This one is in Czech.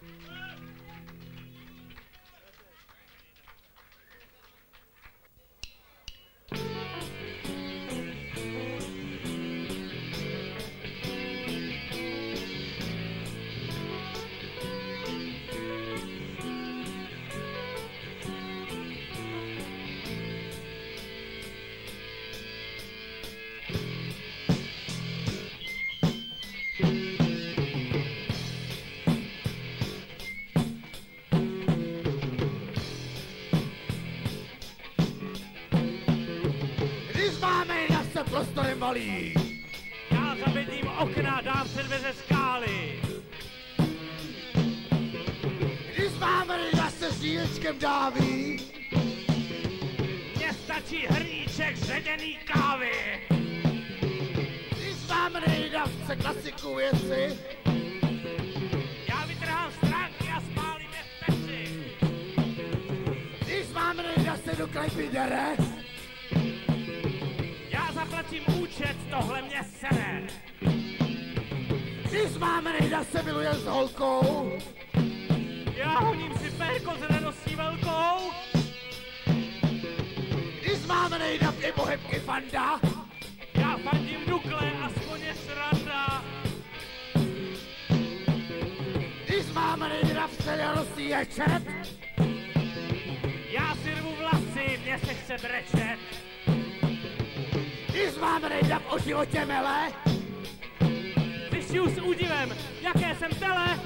Thank you. Se prostorem malý, Já zabedím okna, dám se dveře skály. když máme se říječkem dáví, Mně stačí hrníček ředěný kávy. když máme se klasiku věci, Já vytrhám stránky a spálím je v peci. když máme se do klejpy dere, Já zaplatím účet, tohle mě sere. když máme se miluje s holkou, Já honím si pérko s radostí velkou. když máme nejdat i bohemky fanda, Já fandím Dukle, aspoň je sranda. když máme nejdat se radostí ječet, Já si rvu vlasy, mě se chce brečet. Máme nejdat o životě mele, Zjišťuju s údivem, jaké jsem tele.